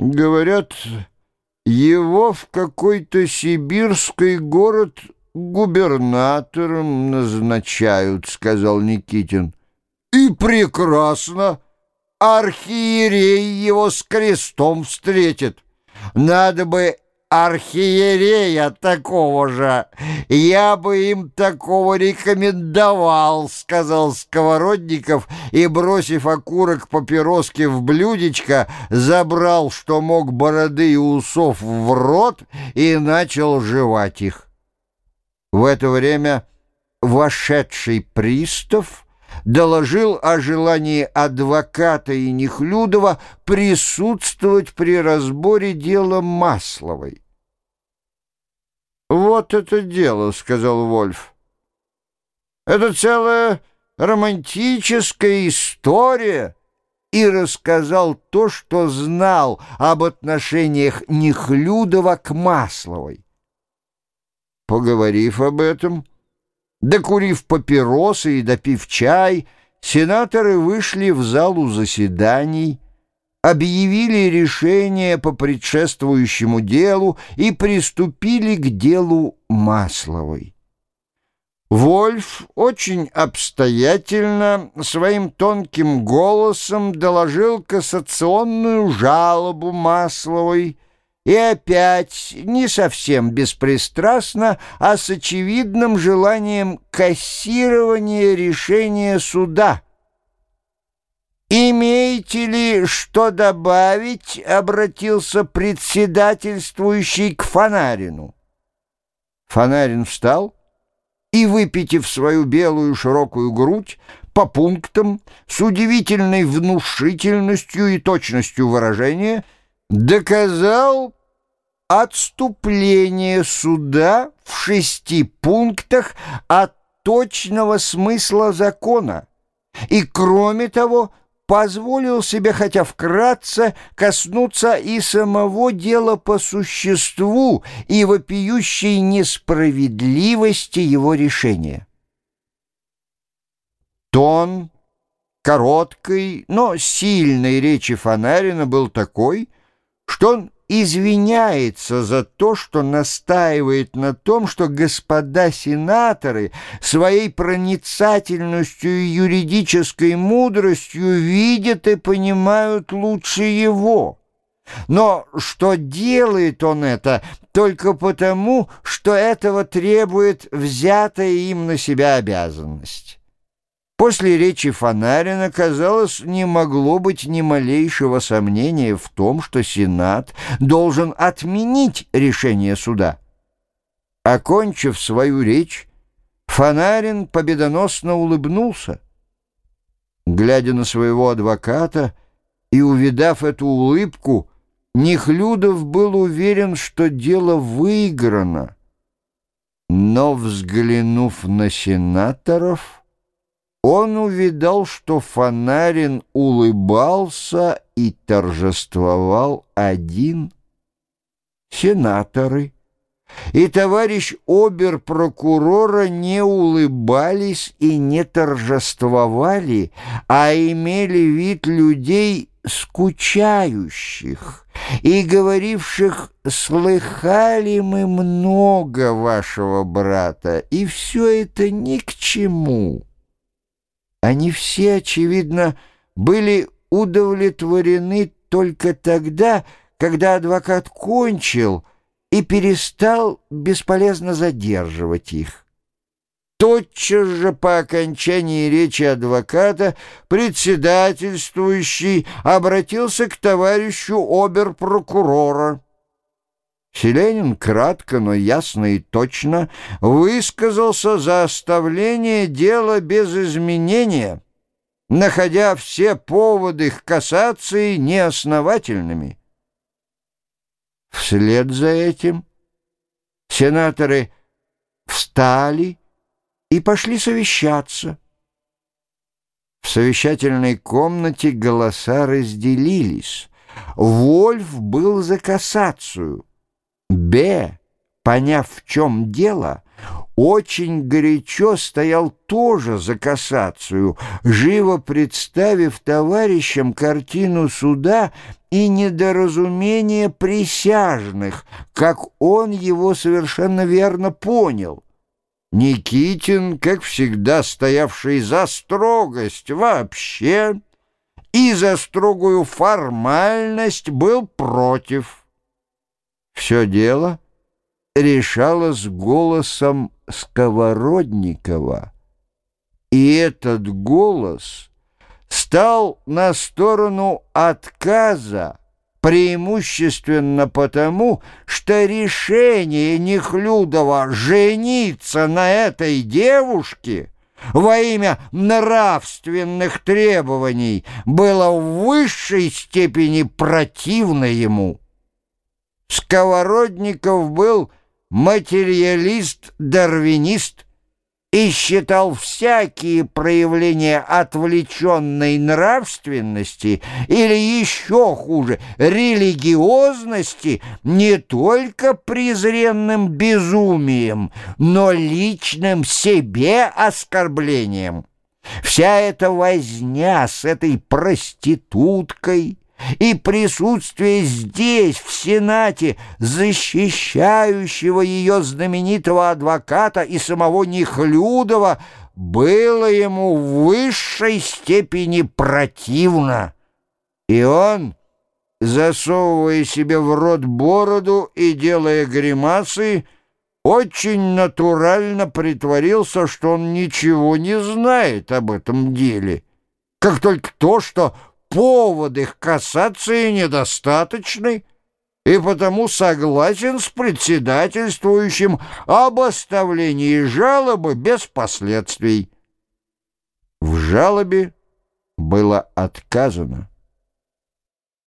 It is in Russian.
Говорят, его в какой-то сибирский город губернатором назначают, сказал Никитин. И прекрасно. Архиерей его с крестом встретит. Надо бы архиерея такого же. Я бы им такого рекомендовал, сказал Сковородников и, бросив окурок папироски в блюдечко, забрал, что мог, бороды и усов в рот и начал жевать их. В это время вошедший пристав доложил о желании адвоката и Нехлюдова присутствовать при разборе дела Масловой. «Вот это дело», — сказал Вольф. «Это целая романтическая история» и рассказал то, что знал об отношениях Нехлюдова к Масловой. Поговорив об этом, Докурив папиросы и допив чай, сенаторы вышли в залу заседаний, объявили решение по предшествующему делу и приступили к делу Масловой. Вольф очень обстоятельно своим тонким голосом доложил кассационную жалобу Масловой — и опять не совсем беспристрастно, а с очевидным желанием кассирования решения суда. «Имеете ли что добавить?» — обратился председательствующий к Фонарину. Фонарин встал и, выпитив свою белую широкую грудь, по пунктам, с удивительной внушительностью и точностью выражения — доказал отступление суда в шести пунктах от точного смысла закона и, кроме того, позволил себе, хотя вкратце, коснуться и самого дела по существу и вопиющей несправедливости его решения. Тон короткой, но сильной речи Фонарина был такой — что он извиняется за то, что настаивает на том, что господа сенаторы своей проницательностью и юридической мудростью видят и понимают лучше его. Но что делает он это только потому, что этого требует взятая им на себя обязанность. После речи Фонарина, казалось, не могло быть ни малейшего сомнения в том, что Сенат должен отменить решение суда. Окончив свою речь, Фонарин победоносно улыбнулся. Глядя на своего адвоката и увидав эту улыбку, Нехлюдов был уверен, что дело выиграно. Но, взглянув на сенаторов, он увидал, что Фонарин улыбался и торжествовал один. Сенаторы и товарищ обер-прокурора не улыбались и не торжествовали, а имели вид людей скучающих и говоривших «слыхали мы много вашего брата, и все это ни к чему». Они все, очевидно, были удовлетворены только тогда, когда адвокат кончил и перестал бесполезно задерживать их. Тотчас же по окончании речи адвоката председательствующий обратился к товарищу оберпрокурора. Селенин кратко, но ясно и точно высказался за оставление дела без изменения, находя все поводы к кассации неосновательными. Вслед за этим сенаторы встали и пошли совещаться. В совещательной комнате голоса разделились. Вольф был за кассацию — Б, поняв, в чем дело, очень горячо стоял тоже за кассацию, живо представив товарищам картину суда и недоразумение присяжных, как он его совершенно верно понял. Никитин, как всегда стоявший за строгость вообще и за строгую формальность, был против. Все дело решалось голосом Сковородникова, и этот голос стал на сторону отказа преимущественно потому, что решение Нехлюдова жениться на этой девушке во имя нравственных требований было в высшей степени противно ему. Сковородников был материалист-дарвинист и считал всякие проявления отвлеченной нравственности или еще хуже религиозности не только презренным безумием, но личным себе оскорблением. Вся эта возня с этой проституткой – и присутствие здесь, в Сенате, защищающего ее знаменитого адвоката и самого Нехлюдова, было ему в высшей степени противно. И он, засовывая себе в рот бороду и делая гримасы, очень натурально притворился, что он ничего не знает об этом деле, как только то, что поводы к кассации недостаточны, и потому согласен с председательствующим об оставлении жалобы без последствий. В жалобе было отказано.